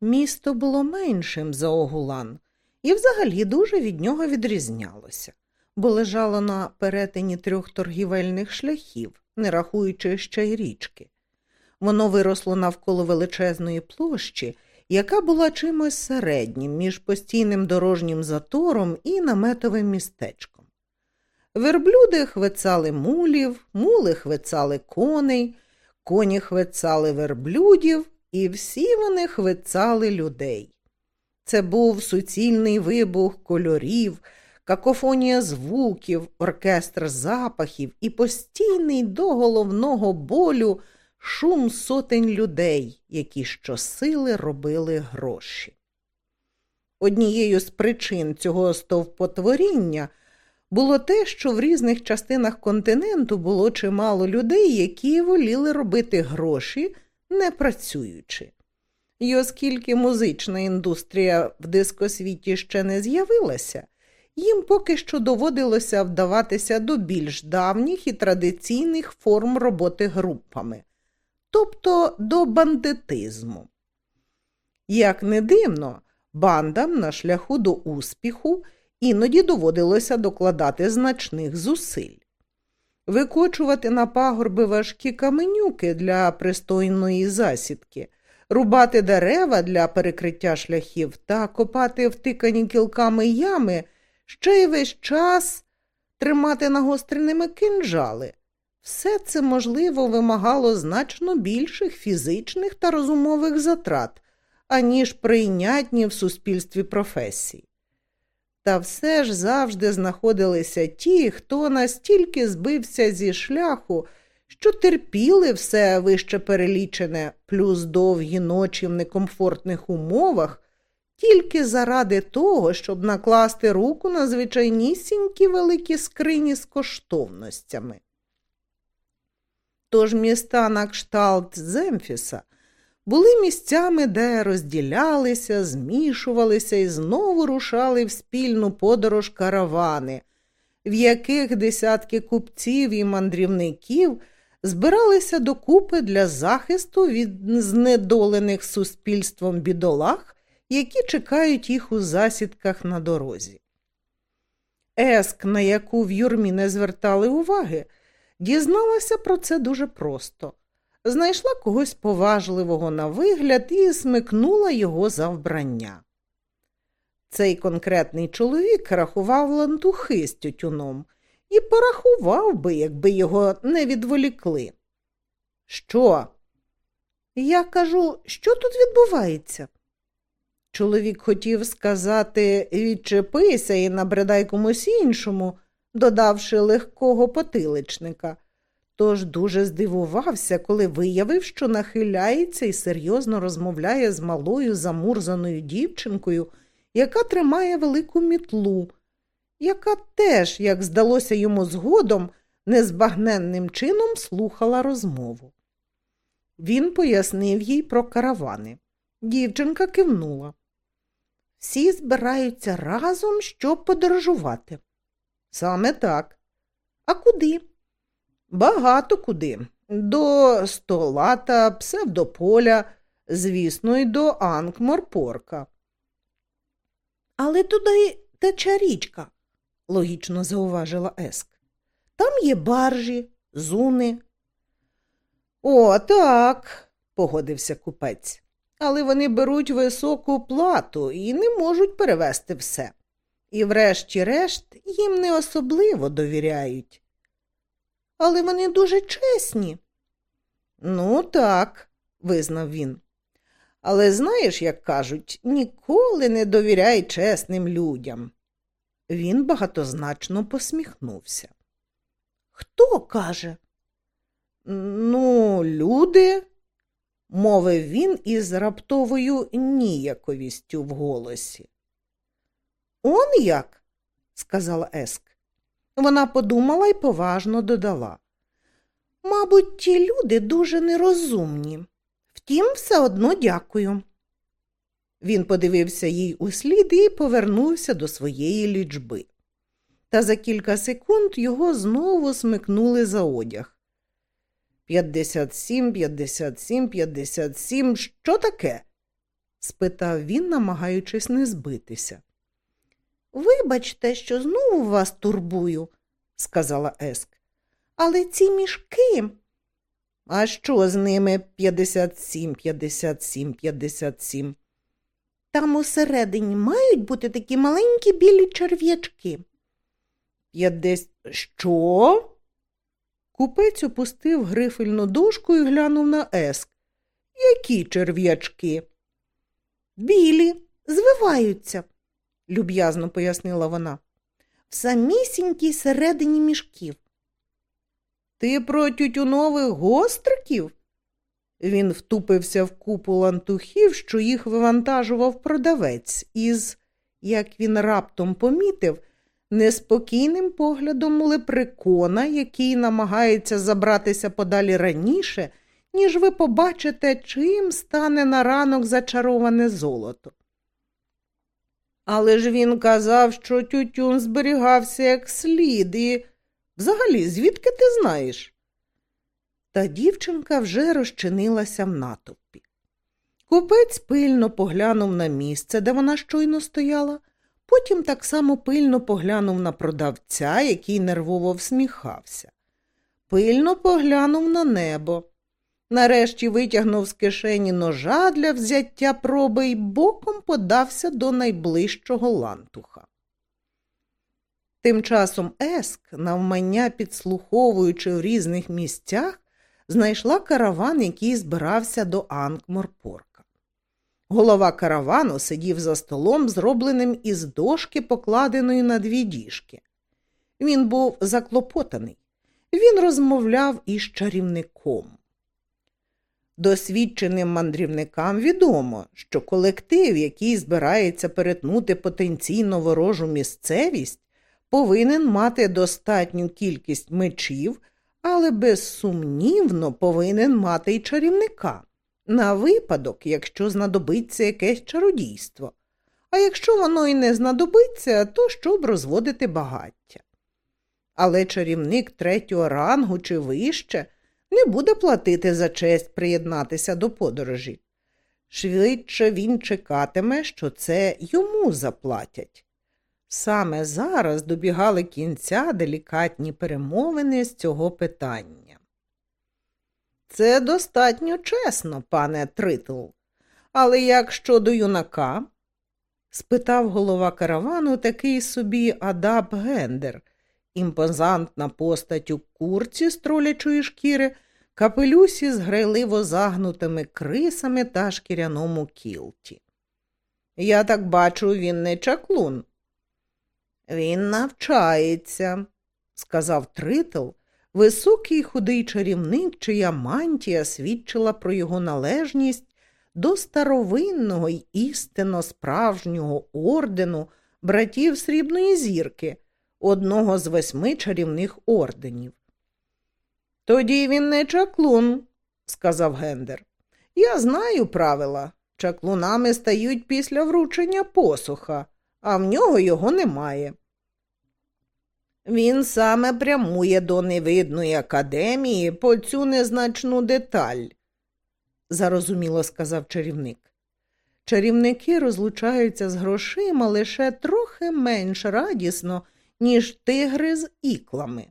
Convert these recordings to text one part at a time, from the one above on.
Місто було меншим за Огулан і взагалі дуже від нього відрізнялося, бо лежало на перетині трьох торгівельних шляхів, не рахуючи ще й річки. Воно виросло навколо величезної площі, яка була чимось середнім між постійним дорожнім затором і наметовим містечком. Верблюди хвицали мулів, мули хвицали коней, коні хвицали верблюдів, і всі вони хвицали людей. Це був суцільний вибух кольорів, какофонія звуків, оркестр запахів і постійний до головного болю шум сотень людей, які щосили робили гроші. Однією з причин цього стовпотворіння було те, що в різних частинах континенту було чимало людей, які воліли робити гроші, не працюючи. І оскільки музична індустрія в дискосвіті ще не з'явилася, їм поки що доводилося вдаватися до більш давніх і традиційних форм роботи групами, тобто до бандитизму. Як не дивно, бандам на шляху до успіху іноді доводилося докладати значних зусиль. Викочувати на пагорби важкі каменюки для пристойної засідки, рубати дерева для перекриття шляхів та копати втикані кілками ями, ще й весь час тримати нагостреними кинджали. Все це, можливо, вимагало значно більших фізичних та розумових затрат, аніж прийнятні в суспільстві професії. Та все ж завжди знаходилися ті, хто настільки збився зі шляху, що терпіли все вище перелічене, плюс довгі ночі в некомфортних умовах, тільки заради того, щоб накласти руку на звичайнісінькі великі скрині з коштовностями. Тож міста на кшталт Земфіса були місцями, де розділялися, змішувалися і знову рушали в спільну подорож каравани, в яких десятки купців і мандрівників збиралися докупи для захисту від знедолених суспільством бідолах, які чекають їх у засідках на дорозі. Еск, на яку в юрмі не звертали уваги, дізналася про це дуже просто знайшла когось поважливого на вигляд і смикнула його за вбрання. Цей конкретний чоловік рахував лантухи з тютюном і порахував би, якби його не відволікли. Що? Я кажу, що тут відбувається? Чоловік хотів сказати відчепися і набридай комусь іншому, додавши легкого потиличника, Тож дуже здивувався, коли виявив, що нахиляється і серйозно розмовляє з малою замурзаною дівчинкою, яка тримає велику мітлу, яка теж, як здалося йому згодом, незбагненним чином слухала розмову. Він пояснив їй про каравани. Дівчинка кивнула. Всі збираються разом, щоб подорожувати. Саме так. А куди? Багато куди. До стола та псевдополя, звісно, й до Анкморпорка. Але туди тече річка, логічно зауважила Еск. Там є баржі, зуни. О, так, погодився купець. Але вони беруть високу плату і не можуть перевести все. І, врешті-решт, їм не особливо довіряють але вони дуже чесні. Ну, так, визнав він. Але знаєш, як кажуть, ніколи не довіряй чесним людям. Він багатозначно посміхнувся. Хто каже? Ну, люди, мовив він із раптовою ніяковістю в голосі. Он як? сказала Еск. Вона подумала і поважно додала. Мабуть, ті люди дуже нерозумні. Втім, все одно дякую. Він подивився їй у слід і повернувся до своєї лічби. Та за кілька секунд його знову смикнули за одяг. П'ятдесят сім, п'ятдесят сім, п'ятдесят сім. Що таке? спитав він, намагаючись не збитися. Вибачте, що знову вас турбую, сказала Еск. Але ці мішки. А що з ними п'ятдесят сім, п'ятдесят сім, п'ятдесят сім? Там усередині мають бути такі маленькі білі черв'ячки. П'ятдесят. Що? Купець опустив грифельну дошку і глянув на еск. Які черв'ячки? Білі, звиваються, люб'язно пояснила вона. В самісінькій середині мішків. Ти про тютюнових гостриків? Він втупився в купу лантухів, що їх вивантажував продавець, із, як він раптом помітив, неспокійним поглядом лепрекона, який намагається забратися подалі раніше, ніж ви побачите, чим стане на ранок зачароване золото. Але ж він казав, що тютюн зберігався як слід, і взагалі, звідки ти знаєш? Та дівчинка вже розчинилася в натовпі. Купець пильно поглянув на місце, де вона щойно стояла, потім так само пильно поглянув на продавця, який нервово всміхався. Пильно поглянув на небо. Нарешті витягнув з кишені ножа для взяття проби і боком подався до найближчого лантуха. Тим часом Еск, навмання підслуховуючи в різних місцях, знайшла караван, який збирався до Анкморпорка. Голова каравану сидів за столом, зробленим із дошки, покладеної на дві діжки. Він був заклопотаний. Він розмовляв із чарівником. Досвідченим мандрівникам відомо, що колектив, який збирається перетнути потенційно ворожу місцевість, повинен мати достатню кількість мечів, але безсумнівно повинен мати й чарівника на випадок, якщо знадобиться якесь чародійство. А якщо воно й не знадобиться, то щоб розводити багаття. Але чарівник третього рангу чи вище не буде платити за честь приєднатися до подорожі. Швидше він чекатиме, що це йому заплатять. Саме зараз добігали кінця делікатні перемовини з цього питання. Це достатньо чесно, пане Тритл. Але як щодо юнака? спитав голова каравану такий собі Адаб Гендер, імпозантна постать у курці з тролячої шкіри, капелюсі з грайливо загнутими крисами та шкіряному кілті. Я так бачу, він не чаклун. Він навчається, сказав Тритл, високий худий чарівник, чия мантія свідчила про його належність до старовинного й істинно справжнього ордену братів Срібної зірки, одного з восьми чарівних орденів. Тоді він не чаклун, сказав Гендер. Я знаю правила. Чаклунами стають після вручення посуха, а в нього його немає. Він саме прямує до невидної академії по цю незначну деталь, зарозуміло сказав чарівник. Чарівники розлучаються з грошима лише трохи менш радісно, ніж тигри з іклами.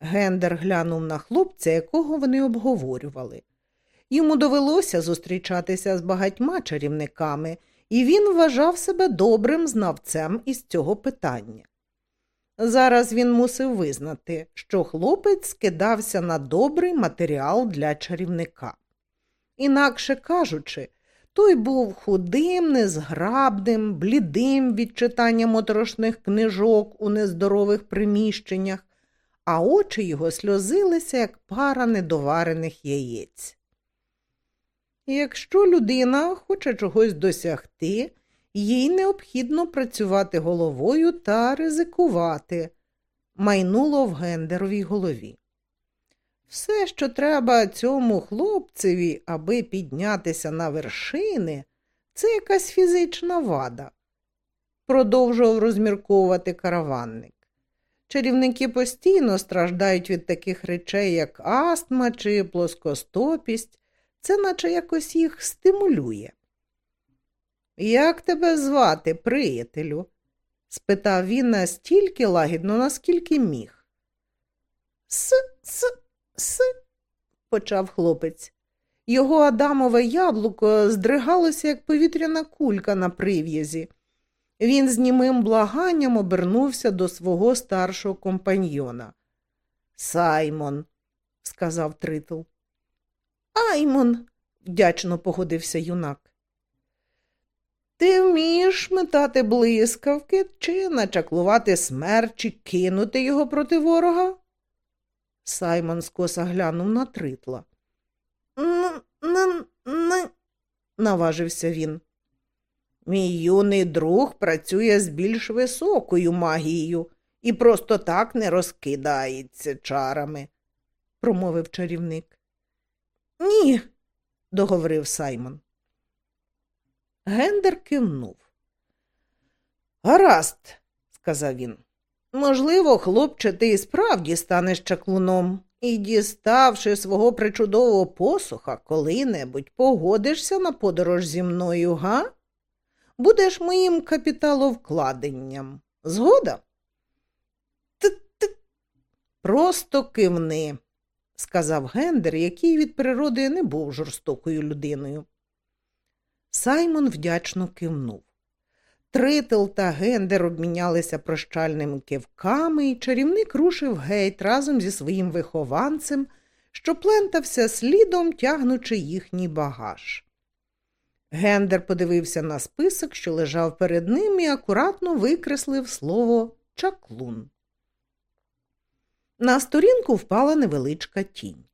Гендер глянув на хлопця, якого вони обговорювали. Йому довелося зустрічатися з багатьма чарівниками, і він вважав себе добрим знавцем із цього питання. Зараз він мусив визнати, що хлопець скидався на добрий матеріал для чарівника. Інакше кажучи, той був худим, незграбним, блідим від читання моторошних книжок у нездорових приміщеннях, а очі його сльозилися, як пара недоварених яєць. Якщо людина хоче чогось досягти, їй необхідно працювати головою та ризикувати, майнуло в гендеровій голові. Все, що треба цьому хлопцеві, аби піднятися на вершини, це якась фізична вада, продовжував розмірковувати караванник. Чарівники постійно страждають від таких речей, як астма чи плоскостопість, це наче якось їх стимулює. Як тебе звати, приятелю? спитав він настільки лагідно, наскільки міг. С, с, с, почав хлопець. Його Адамове яблуко здригалося, як повітряна кулька на прив'язі. Він з німим благанням обернувся до свого старшого компаньйона. Саймон, сказав Тритл. Аймон, вдячно погодився юнак. Ти вмієш метати блискавки чи начаклувати смерть, чи кинути його проти ворога? Саймон скоса глянув на тритла. «Н-н-н-н», наважився він. Мій юний друг працює з більш високою магією і просто так не розкидається чарами, промовив чарівник. Ні, договорив Саймон. Гендер кивнув. Гаразд, сказав він. Можливо, хлопче, ти і справді станеш чаклуном і, діставши свого причудового посуха, коли-небудь погодишся на подорож зі мною, га? Будеш моїм капіталовкладенням. Згода? Т-т. Просто кивни, сказав Гендер, який від природи не був жорстокою людиною. Саймон вдячно кивнув. Тритл та Гендер обмінялися прощальними кивками, і чарівник рушив геть разом зі своїм вихованцем, що плентався слідом, тягнучи їхній багаж. Гендер подивився на список, що лежав перед ним, і акуратно викреслив слово чаклун. На сторінку впала невеличка тінь.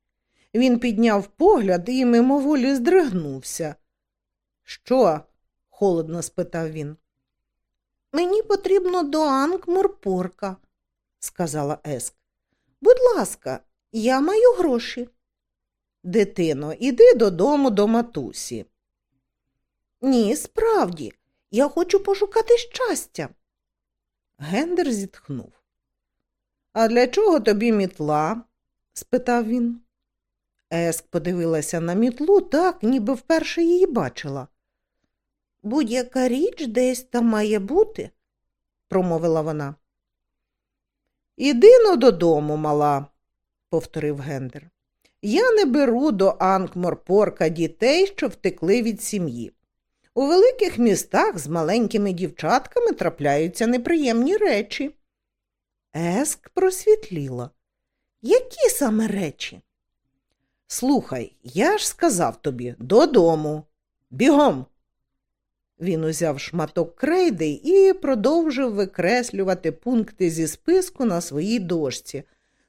Він підняв погляд і мимоволі здригнувся. Що? холодно спитав він. Мені потрібно до Ангморпорка, сказала Еск. Будь ласка, я маю гроші. Дитино, іди додому до матусі. Ні, справді, я хочу пошукати щастя. Гендер зітхнув. А для чого тобі мітла? спитав він. Еск подивилася на мітлу так, ніби вперше її бачила. Будь-яка річ десь там має бути, промовила вона. Іди но додому, мала, повторив Гендер. Я не беру до Анкморпорка дітей, що втекли від сім'ї. У великих містах з маленькими дівчатками трапляються неприємні речі. Еск просвітліла. Які саме речі? Слухай, я ж сказав тобі додому. Бігом. Він узяв шматок крейди і продовжив викреслювати пункти зі списку на своїй дошці,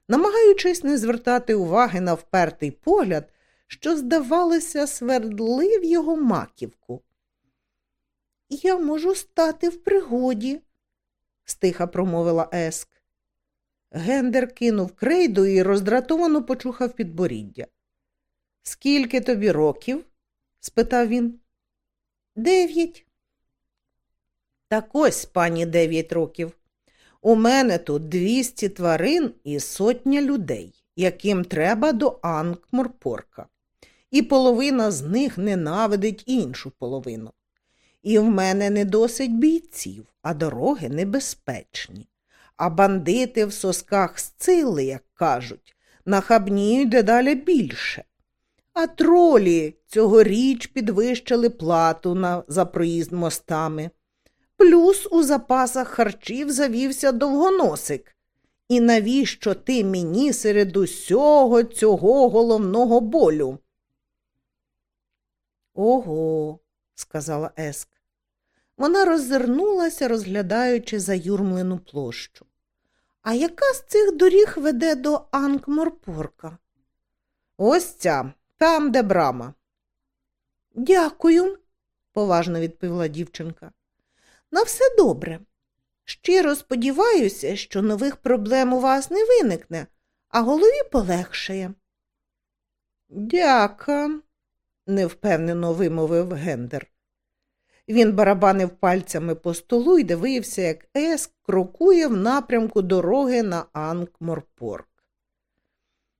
намагаючись не звертати уваги на впертий погляд, що, здавалося, свердлив його маківку. Я можу стати в пригоді, стиха промовила Еск. Гендер кинув крейду і роздратовано почухав підборіддя. Скільки тобі років? спитав він. Дев'ять. Так ось, пані, дев'ять років. У мене тут двісті тварин і сотня людей, яким треба до Анкморпорка. І половина з них ненавидить іншу половину. І в мене не досить бійців, а дороги небезпечні. А бандити в сосках зцили, як кажуть, нахабніють дедалі більше. А тролі цьогоріч підвищили плату на, за проїзд мостами. Плюс у запасах харчів завівся довгоносик. І навіщо ти мені серед усього цього головного болю? Ого, сказала Еск. Вона роззирнулася, розглядаючи заюрмлену площу. А яка з цих доріг веде до Анкморпорка? Ось ця, там, де брама. Дякую, поважно відповіла дівчинка. На все добре. Щиро сподіваюся, що нових проблем у вас не виникне, а голові полегшає. Дяка, невпевнено вимовив Гендер. Він барабанив пальцями по столу і дивився, як Еск крокує в напрямку дороги на Анкморпорк.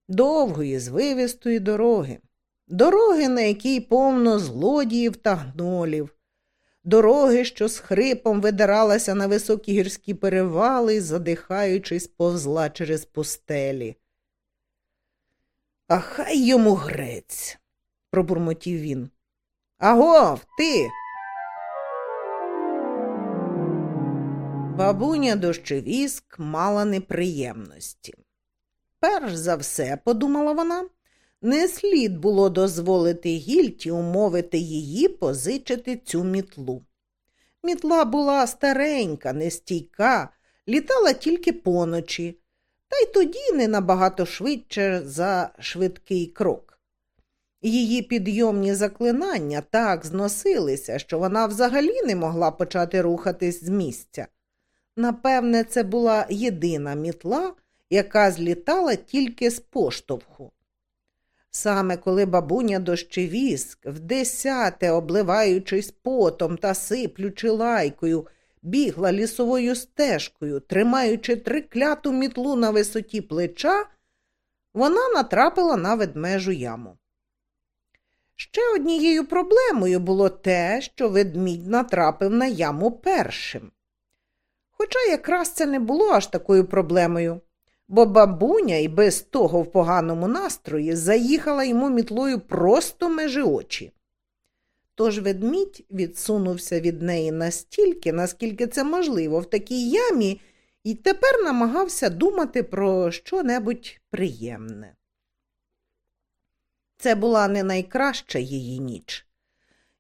Довгої, звивистої дороги, дороги, на якій повно злодіїв та гнолів, дороги, що з хрипом видиралася на високі гірські перевали, задихаючись, повзла через пустелі. А хай йому грець, пробурмотів він. Агов, ти. Бабуня дощевіск мала неприємності. Перш за все, подумала вона, не слід було дозволити гільті умовити її позичити цю мітлу. Мітла була старенька, нестійка, літала тільки поночі, та й тоді не набагато швидше за швидкий крок. Її підйомні заклинання так зносилися, що вона взагалі не могла почати рухатись з місця. Напевне, це була єдина мітла, яка злітала тільки з поштовху. Саме коли бабуня дощевіск, в десяте, обливаючись потом та сиплючи лайкою, бігла лісовою стежкою, тримаючи трикляту мітлу на висоті плеча, вона натрапила на ведмежу яму. Ще однією проблемою було те, що ведмідь натрапив на яму першим. Хоча якраз це не було аж такою проблемою, бо бабуня і без того в поганому настрої заїхала йому мітлою просто межи очі. Тож ведмідь відсунувся від неї настільки, наскільки це можливо, в такій ямі, і тепер намагався думати про що-небудь приємне. Це була не найкраща її ніч.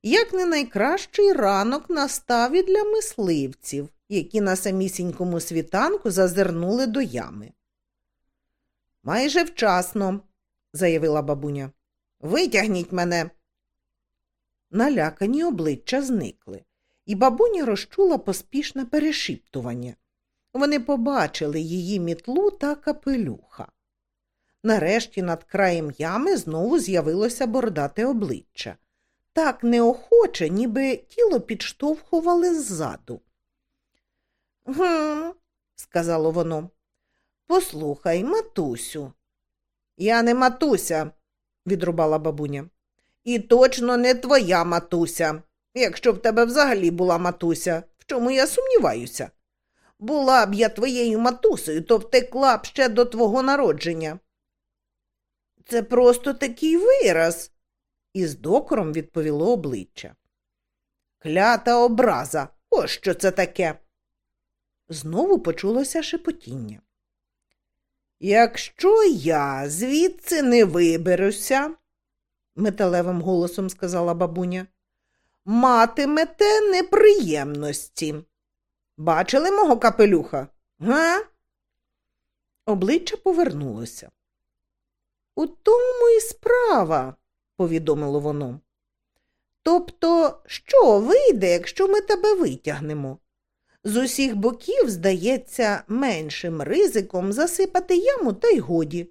Як не найкращий ранок настав і для мисливців, які на самісінькому світанку зазирнули до ями. Майже вчасно, заявила бабуня. Витягніть мене. Налякані обличчя зникли, і бабуня розчула поспішне перешіптування. Вони побачили її мітлу та капелюха. Нарешті над краєм ями знову з'явилося бордате обличчя. Так неохоче, ніби тіло підштовхували ззаду. Гм, сказало воно. Послухай, матусю. Я не матуся, відрубала бабуня. І точно не твоя матуся, якщо в тебе взагалі була матуся, в чому я сумніваюся. Була б я твоєю матусею, то втекла б ще до твого народження. Це просто такий вираз, із докором відповіло обличчя. Клята образа, ось що це таке. Знову почулося шепотіння. Якщо я звідси не виберуся, металевим голосом сказала бабуня, матимете неприємності. Бачили мого капелюха? Га? Обличчя повернулося. У тому і справа, повідомило воно. Тобто, що вийде, якщо ми тебе витягнемо? З усіх боків здається меншим ризиком засипати яму та й годі.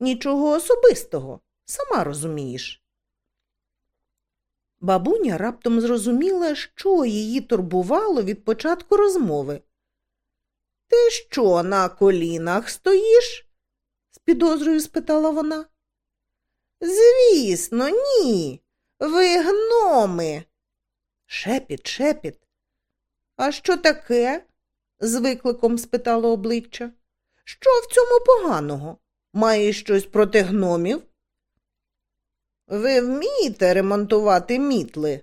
Нічого особистого, сама розумієш. Бабуня раптом зрозуміла, що її турбувало від початку розмови. Ти що, на колінах стоїш? з підозрою спитала вона. Звісно, ні. Ви гноми. Шепіт, шепіт. А що таке? з викликом спитало обличчя. Що в цьому поганого? Маєш щось проти гномів? Ви вмієте ремонтувати мітли?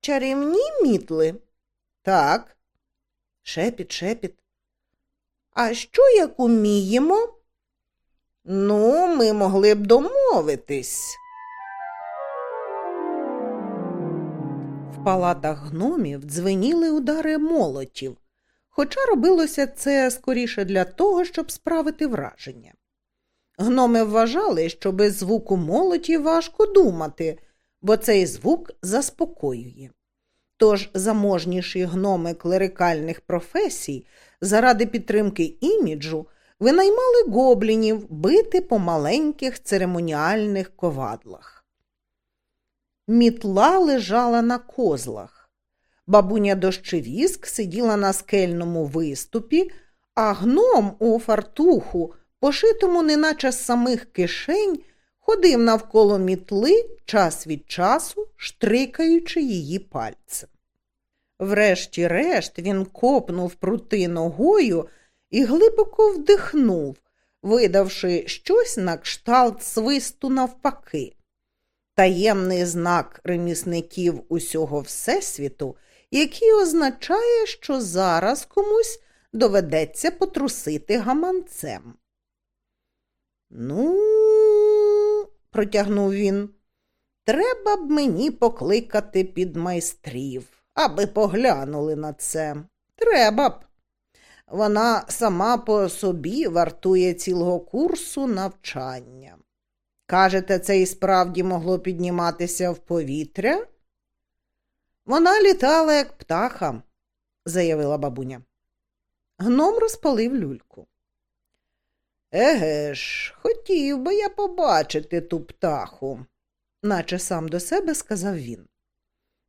Чарівні мітли? Так. Шепіт, шепіт. А що як уміємо? Ну, ми могли б домовитись. Палатах гномів дзвеніли удари молотів, хоча робилося це скоріше для того, щоб справити враження. Гноми вважали, що без звуку молоті важко думати, бо цей звук заспокоює. Тож заможніші гноми клерикальних професій заради підтримки іміджу винаймали гоблінів бити по маленьких церемоніальних ковадлах. Мітла лежала на козлах. Бабуня дощевіск сиділа на скельному виступі, а гном у фартуху, пошитому неначе з самих кишень, ходив навколо мітли час від часу, штрикаючи її пальцем. Врешті-решт він копнув прути ногою і глибоко вдихнув, видавши щось на кшталт свисту навпаки. Таємний знак ремісників усього Всесвіту, який означає, що зараз комусь доведеться потрусити гаманцем. Ну, протягнув він, треба б мені покликати під майстрів, аби поглянули на це. Треба б. Вона сама по собі вартує цілого курсу навчання. Кажете, це і справді могло підніматися в повітря? Вона літала, як птаха, заявила бабуня. Гном розпалив люльку. Еге ж, хотів би я побачити ту птаху, наче сам до себе сказав він.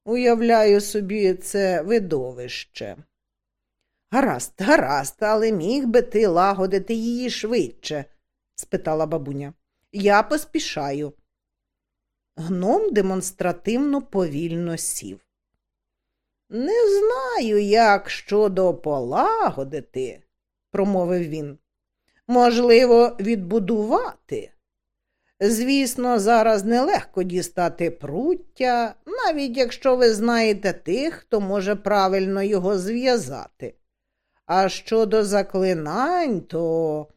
Уявляю собі, це видовище. Гаразд, гаразд, але міг би ти лагодити її швидше? спитала бабуня. Я поспішаю. Гном демонстративно повільно сів. Не знаю, як щодо полагодити, промовив він. Можливо, відбудувати. Звісно, зараз нелегко дістати пруття, навіть якщо ви знаєте тих, хто може правильно його зв'язати. А щодо заклинань, то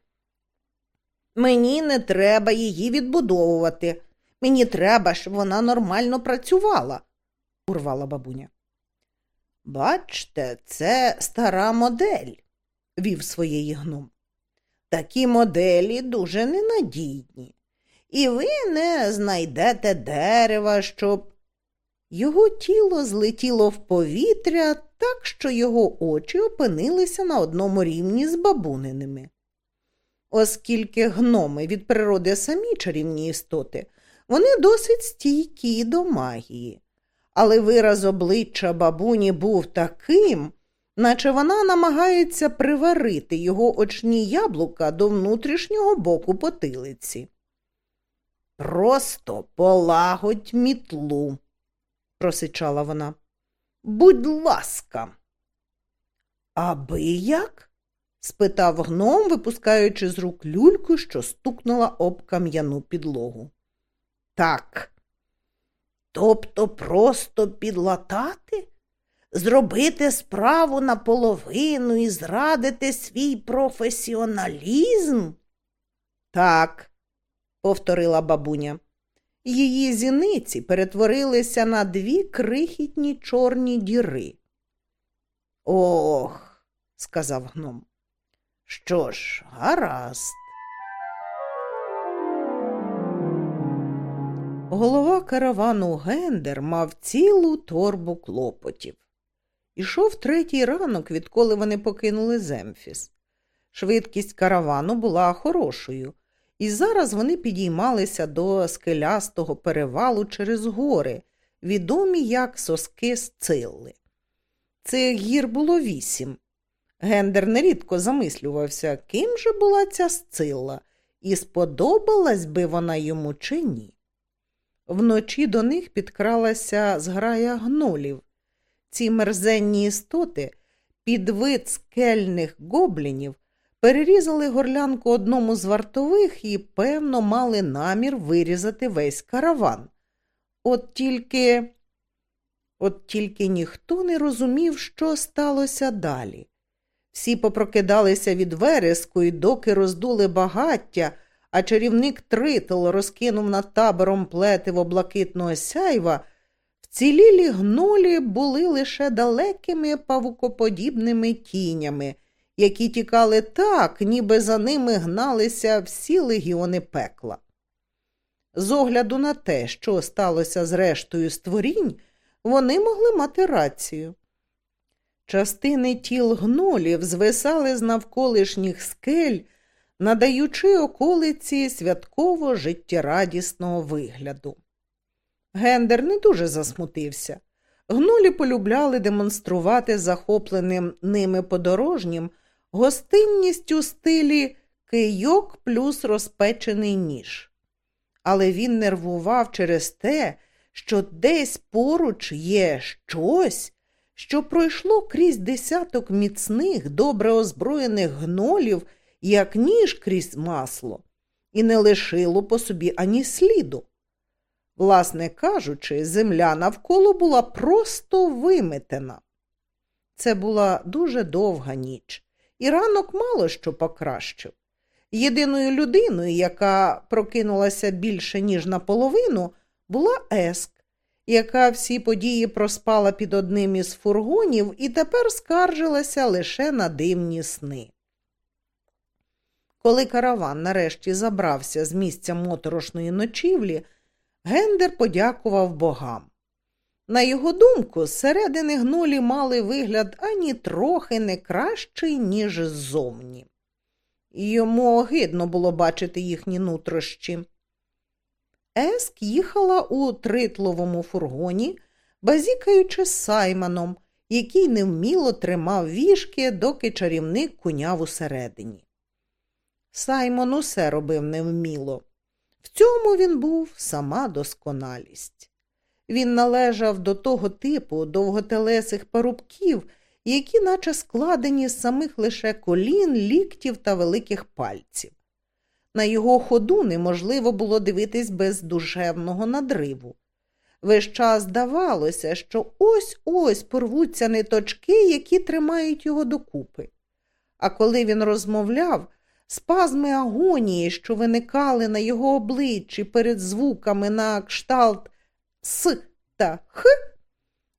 мені не треба її відбудовувати. Мені треба, щоб вона нормально працювала, урвала бабуня. Бачте, це стара модель, вів своєї гном. Такі моделі дуже ненадійні, і ви не знайдете дерева, щоб. Його тіло злетіло в повітря так, що його очі опинилися на одному рівні з бабуниними. Оскільки гноми від природи самі чарівні істоти, вони досить стійкі до магії, але вираз обличчя бабуні був таким, наче вона намагається приварити його очні яблука до внутрішнього боку потилиці. Просто полагодь мітлу, просичала вона. Будь ласка. Аби як? Спитав гном, випускаючи з рук люльку, що стукнула об кам'яну підлогу. Так. Тобто просто підлатати? Зробити справу наполовину і зрадити свій професіоналізм? Так, повторила бабуня. Її зіниці перетворилися на дві крихітні чорні діри. Ох, сказав гном. Що ж, гаразд. Голова каравану Гендер мав цілу торбу клопотів. Ішов третій ранок, відколи вони покинули Земфіс. Швидкість каравану була хорошою, і зараз вони підіймалися до скелястого перевалу через гори, відомі як соски Сцилли. Цих гір було вісім. Гендер нерідко замислювався, ким же була ця Сцилла, і сподобалась би вона йому чи ні. Вночі до них підкралася зграя гнолів. Ці мерзенні істоти, під вид скельних гоблінів, перерізали горлянку одному з вартових і, певно, мали намір вирізати весь караван. От тільки От тільки ніхто не розумів, що сталося далі. Всі попрокидалися від вереску і доки роздули багаття, а чарівник Тритл розкинув над табором плетиво блакитного сяйва, вцілілі гнолі були лише далекими павукоподібними тінями, які тікали так, ніби за ними гналися всі легіони пекла. З огляду на те, що сталося з рештою створінь, вони могли мати рацію. Частини тіл гнолів звисали з навколишніх скель, надаючи околиці святково життєрадісного вигляду. Гендер не дуже засмутився. Гнолі полюбляли демонструвати захопленим ними подорожнім гостинність у стилі кийок плюс розпечений ніж. Але він нервував через те, що десь поруч є щось, що пройшло крізь десяток міцних, добре озброєних гнолів, як ніж крізь масло, і не лишило по собі ані сліду. Власне кажучи, земля навколо була просто виметена. Це була дуже довга ніч, і ранок мало що покращив. Єдиною людиною, яка прокинулася більше, ніж наполовину, була Еск, яка всі події проспала під одним із фургонів і тепер скаржилася лише на дивні сни. Коли караван нарешті забрався з місця моторошної ночівлі, Гендер подякував богам. На його думку, зсередини гнолі мали вигляд ані трохи не кращий, ніж ззовні. Йому огидно було бачити їхні нутрощі. Еск їхала у тритловому фургоні, базікаючи з Саймоном, який невміло тримав вішки, доки чарівник куняв усередині. Саймон усе робив невміло. В цьому він був сама досконалість. Він належав до того типу довготелесих парубків, які наче складені з самих лише колін, ліктів та великих пальців. На його ходу неможливо було дивитись без душевного надриву. Весь час здавалося, що ось ось порвуться ниточки, які тримають його докупи. А коли він розмовляв, спазми агонії, що виникали на його обличчі перед звуками на кшталт С та Х,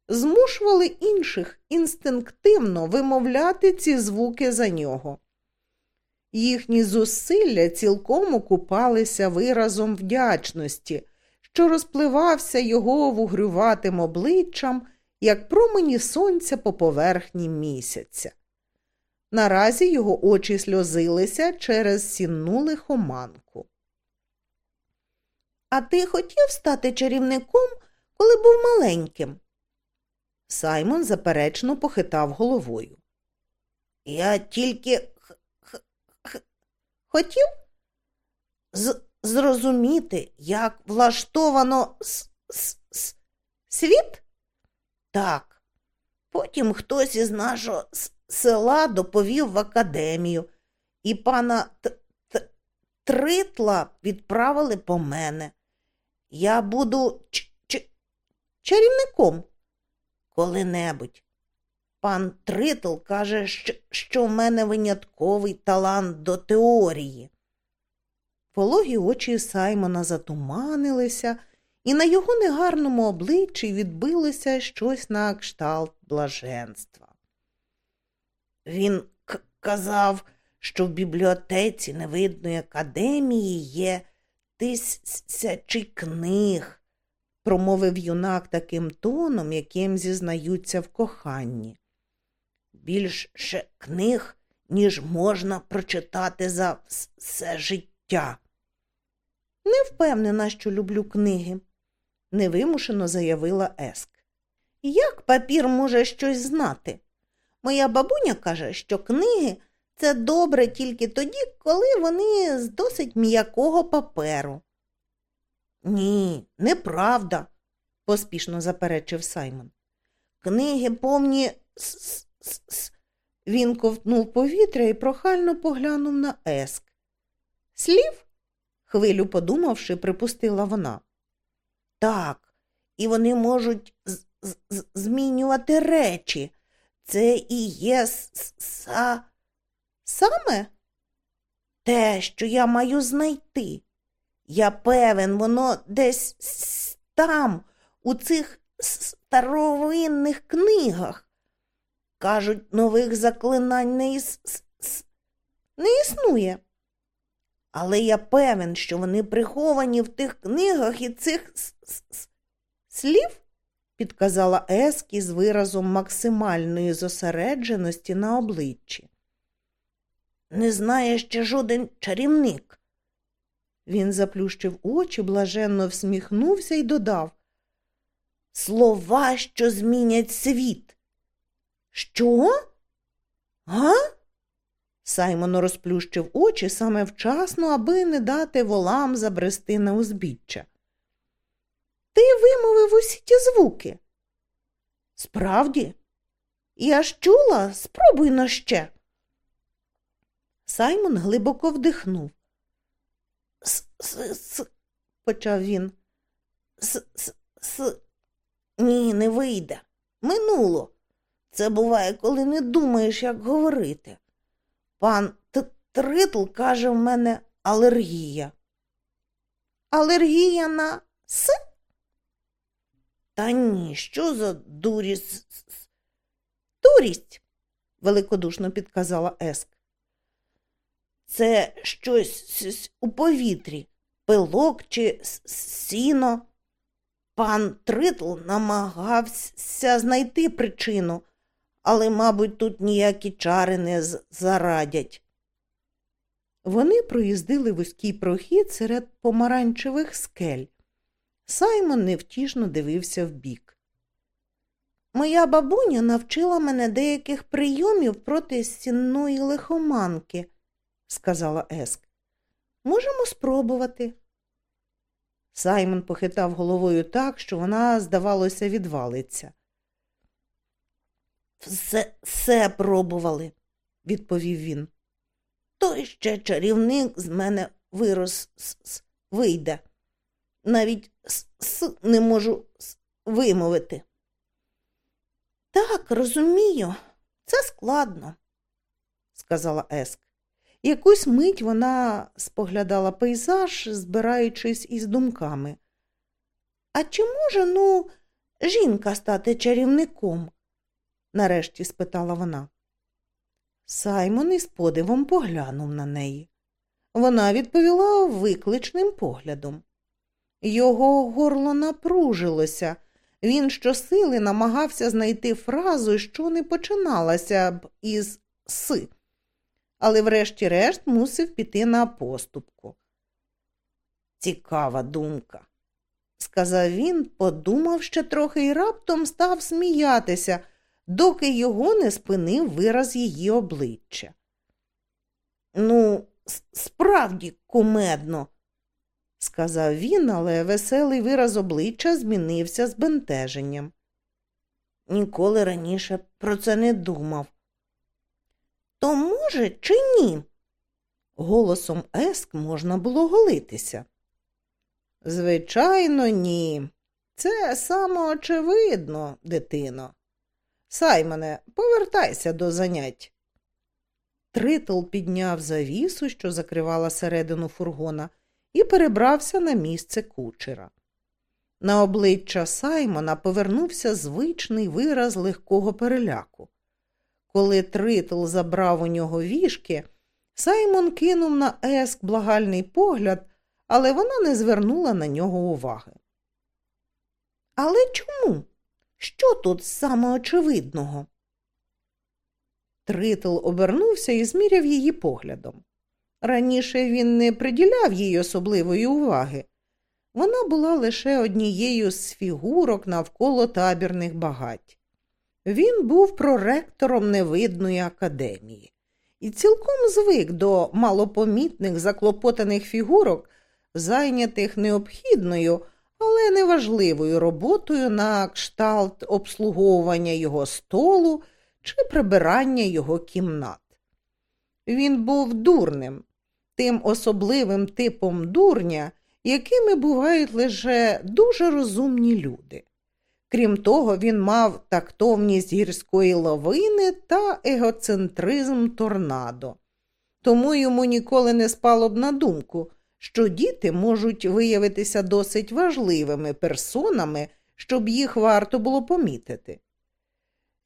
змушували інших інстинктивно вимовляти ці звуки за нього. Їхні зусилля цілком окупалися виразом вдячності, що розпливався його вугрюватим обличчям, як промені сонця по поверхні місяця. Наразі його очі сльозилися через сінну лихоманку. А ти хотів стати чарівником, коли був маленьким? Саймон заперечно похитав головою. Я тільки хотів з зрозуміти, як влаштовано с с с світ? Так. Потім хтось із нашого села доповів в академію, і пана Т -т Тритла відправили по мене. Я буду ч ч чарівником коли-небудь. Пан Тритл каже, що, в мене винятковий талант до теорії. Вологі очі Саймона затуманилися, і на його негарному обличчі відбилося щось на кшталт блаженства. Він казав, що в бібліотеці невидної академії є тисячі книг, промовив юнак таким тоном, яким зізнаються в коханні. Більше книг, ніж можна прочитати за все життя. Не впевнена, що люблю книги, невимушено заявила Еск. Як папір може щось знати? Моя бабуня каже, що книги це добре тільки тоді, коли вони з досить м'якого паперу. Ні, неправда, поспішно заперечив Саймон. Книги повні с -с -с. Він ковтнув повітря і прохально поглянув на еск. Слів? хвилю подумавши, припустила вона. Так, і вони можуть змінювати речі. Це і є са... саме те, що я маю знайти. Я певен, воно десь там, у цих старовинних книгах. Кажуть, нових заклинань не, іс... не існує. Але я певен, що вони приховані в тих книгах і цих слів, підказала Ескі з виразом максимальної зосередженості на обличчі. Не знає ще жоден чарівник. Він заплющив очі, блаженно всміхнувся і додав Слова, що змінять світ. Що? Га? Саймон розплющив очі саме вчасно, аби не дати волам забрести на узбіччя. Ти вимовив усі ті звуки. Справді, я ж чула, спробуй но ще. Саймон глибоко вдихнув. С, с, с, почав він. С, с, с. Ні, не вийде. Минуло. Це буває, коли не думаєш, як говорити. Пан Тритл каже в мене алергія. Алергія на с? Та ні, що за дурість? Дурість, великодушно підказала Еск. Це щось у повітрі, пилок чи сіно. Пан Тритл намагався знайти причину, але, мабуть, тут ніякі чари не зарадять. Вони проїздили вузький прохід серед помаранчевих скель. Саймон невтішно дивився вбік. Моя бабуня навчила мене деяких прийомів проти стінної лихоманки, сказала Еск. Можемо спробувати. Саймон похитав головою так, що вона, здавалося, відвалиться. Все все пробували, відповів він. Той ще чарівник з мене вирос с -с вийде. Навіть с, -с не можу с вимовити. Так, розумію, це складно, сказала Еск. Якусь мить вона споглядала пейзаж, збираючись із думками. А чи може, ну, жінка стати чарівником? Нарешті спитала вона. Саймон із подивом поглянув на неї. Вона відповіла викличним поглядом. Його горло напружилося. Він щосили намагався знайти фразу, що не починалася б із «с», але врешті-решт мусив піти на поступку. Цікава думка, сказав він, подумав ще трохи і раптом став сміятися, доки його не спинив вираз її обличчя. Ну, справді кумедно, сказав він, але веселий вираз обличчя змінився з бентеженням. Ніколи раніше про це не думав. То, може, чи ні? Голосом Еск можна було голитися. Звичайно, ні. Це самоочевидно, дитино. Саймоне, повертайся до занять. Тритл підняв завісу, що закривала середину фургона, і перебрався на місце кучера. На обличчя Саймона повернувся звичний вираз легкого переляку. Коли Тритл забрав у нього вішки, Саймон кинув на еск благальний погляд, але вона не звернула на нього уваги. Але чому? Що тут саме очевидного? Тритл обернувся і зміряв її поглядом. Раніше він не приділяв їй особливої уваги. Вона була лише однією з фігурок навколо табірних багать. Він був проректором невидної академії і цілком звик до малопомітних заклопотаних фігурок, зайнятих необхідною, але неважливою роботою на кшталт обслуговування його столу чи прибирання його кімнат. Він був дурним, тим особливим типом дурня, якими бувають лише дуже розумні люди. Крім того, він мав тактовність гірської лавини та егоцентризм торнадо. Тому йому ніколи не спало б на думку, що діти можуть виявитися досить важливими персонами, щоб їх варто було помітити.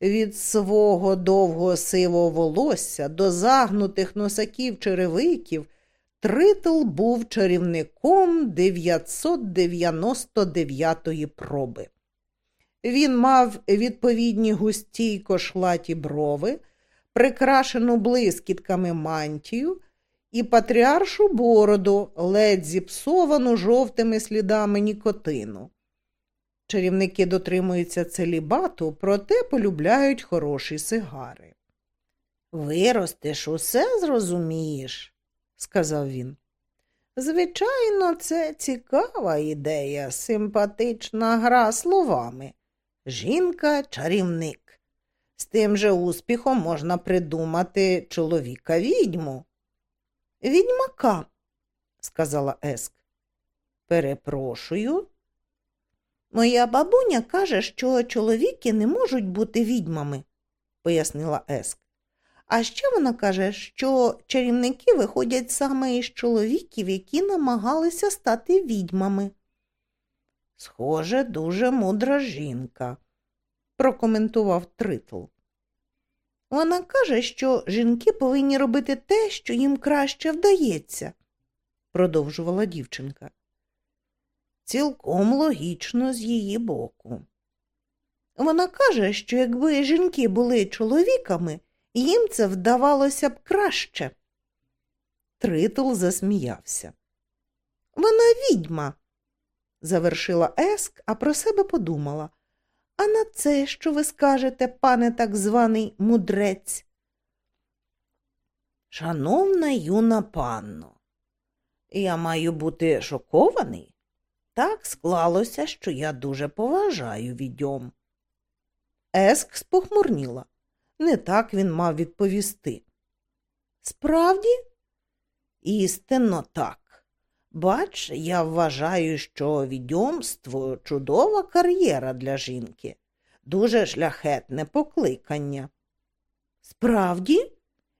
Від свого довгого сивого волосся до загнутих носаків черевиків Тритл був чарівником 999-ї проби. Він мав відповідні густі й кошлаті брови, прикрашену блискітками мантію і патріаршу бороду, ледь зіпсовану жовтими слідами нікотину. чарівники дотримуються целібату, проте полюбляють хороші сигари. Виростеш, усе зрозумієш, сказав він. Звичайно, це цікава ідея, симпатична гра словами. Жінка чарівник. З тим же успіхом можна придумати чоловіка відьму. Відьмака, сказала Еск. Перепрошую. Моя бабуня каже, що чоловіки не можуть бути відьмами, пояснила Еск. А ще вона каже, що чарівники виходять саме із чоловіків, які намагалися стати відьмами. Схоже, дуже мудра жінка, прокоментував Тритл. Вона каже, що жінки повинні робити те, що їм краще вдається, продовжувала дівчинка. Цілком логічно з її боку. Вона каже, що якби жінки були чоловіками, їм це вдавалося б краще. Тритл засміявся. Вона відьма, завершила Еск, а про себе подумала. А на це, що ви скажете, пане так званий мудрець? Шановна юна панно, я маю бути шокований. Так склалося, що я дуже поважаю відьом. Еск спохмурніла. Не так він мав відповісти. Справді? Істинно так. Бач, я вважаю, що відьомство чудова кар'єра для жінки, дуже шляхетне покликання. Справді,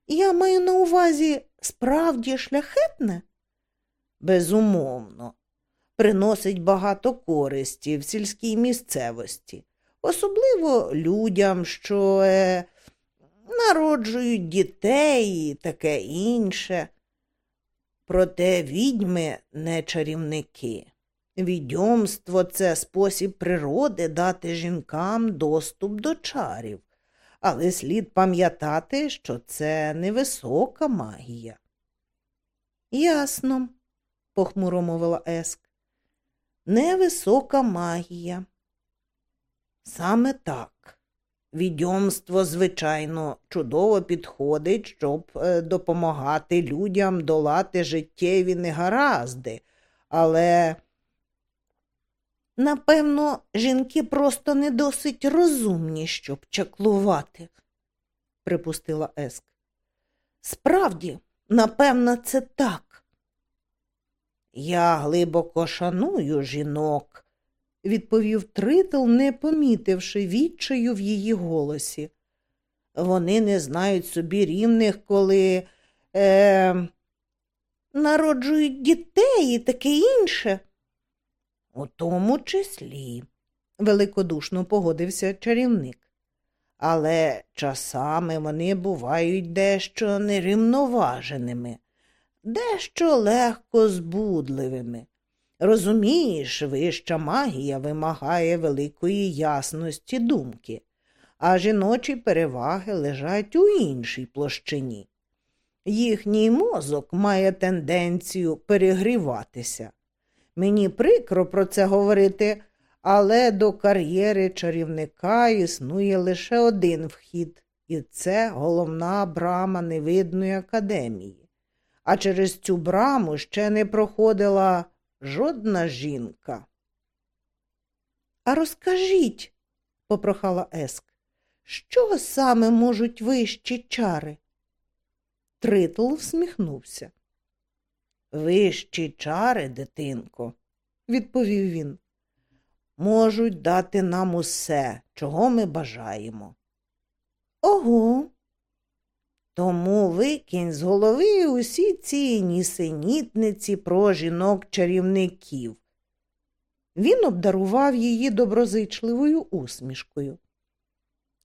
я маю на увазі справді шляхетне? Безумовно, приносить багато користі в сільській місцевості, особливо людям, що е, народжують дітей і таке інше. Проте відьми не чарівники. Відьомство це спосіб природи дати жінкам доступ до чарів, але слід пам'ятати, що це невисока магія. Ясно, похмуро мовила Еск. Невисока магія. Саме так. Відьомство, звичайно, чудово підходить, щоб е, допомагати людям долати життєві негаразди, але, напевно, жінки просто не досить розумні, щоб чаклувати, припустила Еск. Справді, напевно, це так. Я глибоко шаную жінок відповів Тритл, не помітивши відчаю в її голосі. Вони не знають собі рівних, коли е, народжують дітей і таке інше. У тому числі, великодушно погодився чарівник. Але часами вони бувають дещо нерівноваженими, дещо легко збудливими. Розумієш, вища магія вимагає великої ясності думки, а жіночі переваги лежать у іншій площині. Їхній мозок має тенденцію перегріватися. Мені прикро про це говорити, але до кар'єри чарівника існує лише один вхід, і це головна брама невидної академії. А через цю браму ще не проходила жодна жінка. А розкажіть, попрохала Еск, що саме можуть вищі чари? Тритл всміхнувся. Вищі чари, дитинко, відповів він, можуть дати нам усе, чого ми бажаємо. Ого, тому викинь з голови усі ці нісенітниці про жінок чарівників. Він обдарував її доброзичливою усмішкою.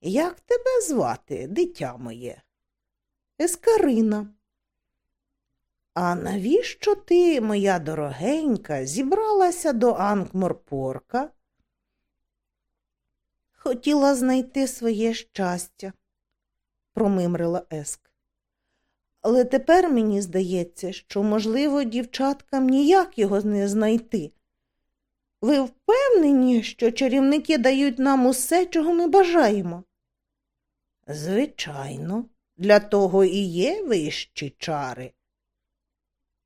Як тебе звати, дитя моє? Ескарина. А навіщо ти, моя дорогенька, зібралася до Анкморпорка? Хотіла знайти своє щастя промимрила Еск. Але тепер мені здається, що, можливо, дівчаткам ніяк його не знайти. Ви впевнені, що чарівники дають нам усе, чого ми бажаємо? Звичайно, для того і є вищі чари.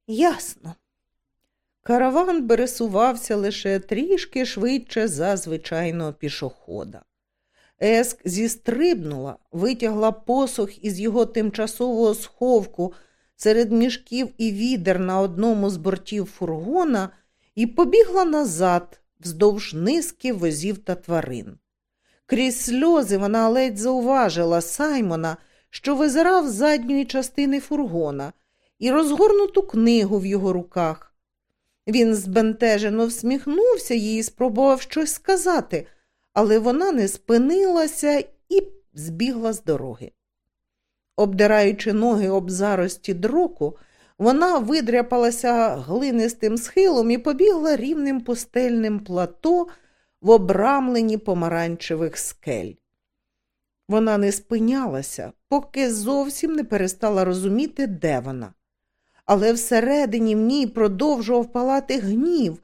Ясно. Караван пересувався лише трішки швидше за звичайного пішохода. Еск зістрибнула, витягла посох із його тимчасового сховку серед мішків і відер на одному з бортів фургона і побігла назад вздовж низки возів та тварин. Крізь сльози вона ледь зауважила Саймона, що визирав задньої частини фургона, і розгорнуту книгу в його руках. Він збентежено всміхнувся їй і спробував щось сказати, але вона не спинилася і збігла з дороги. Обдираючи ноги об зарості дроку, вона видряпалася глинистим схилом і побігла рівним пустельним плато в обрамленні помаранчевих скель. Вона не спинялася, поки зовсім не перестала розуміти, де вона. Але всередині в ній продовжував палати гнів,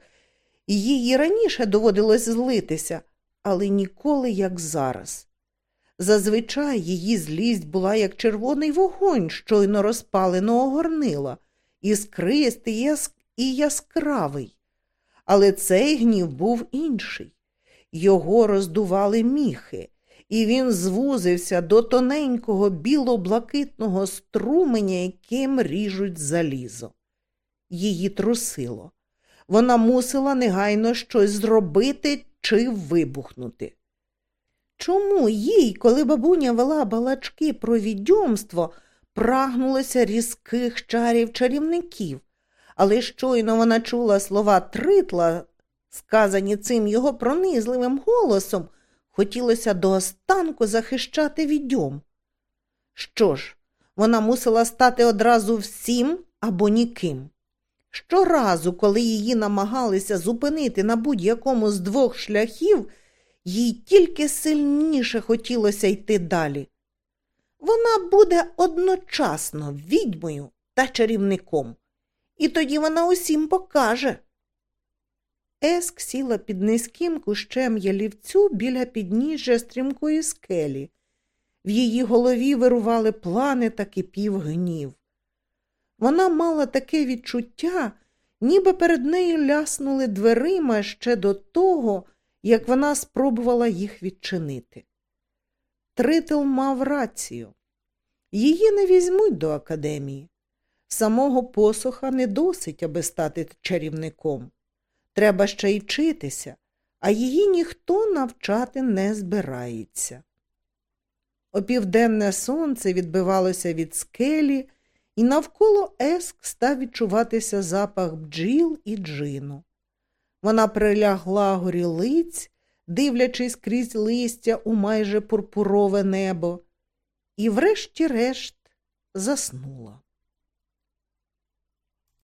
і їй раніше доводилось злитися, але ніколи як зараз. Зазвичай її злість була як червоний вогонь, щойно розпаленого горнила, іскристий і яскравий. Але цей гнів був інший. Його роздували міхи, і він звузився до тоненького біло-блакитного струменя, яким ріжуть залізо. Її трусило. Вона мусила негайно щось зробити чи вибухнути. Чому їй, коли бабуня вела балачки про відьомство, прагнулося різких чарів чарівників, але щойно вона чула слова тритла, сказані цим його пронизливим голосом, хотілося до останку захищати відьом. Що ж, вона мусила стати одразу всім або ніким. Щоразу, коли її намагалися зупинити на будь-якому з двох шляхів, їй тільки сильніше хотілося йти далі. Вона буде одночасно відьмою та чарівником, і тоді вона усім покаже. Еск сіла під низьким кущем ялівцю біля підніжжя стрімкої скелі. В її голові вирували плани та кипів гнів. Вона мала таке відчуття, ніби перед нею ляснули дверима ще до того, як вона спробувала їх відчинити. Тритл мав рацію. Її не візьмуть до академії. Самого посоха не досить, аби стати чарівником. Треба ще й вчитися, а її ніхто навчати не збирається. Опівденне сонце відбивалося від скелі, і навколо еск став відчуватися запах бджіл і джину. Вона прилягла горілиць, дивлячись крізь листя у майже пурпурове небо, і, врешті-решт, заснула.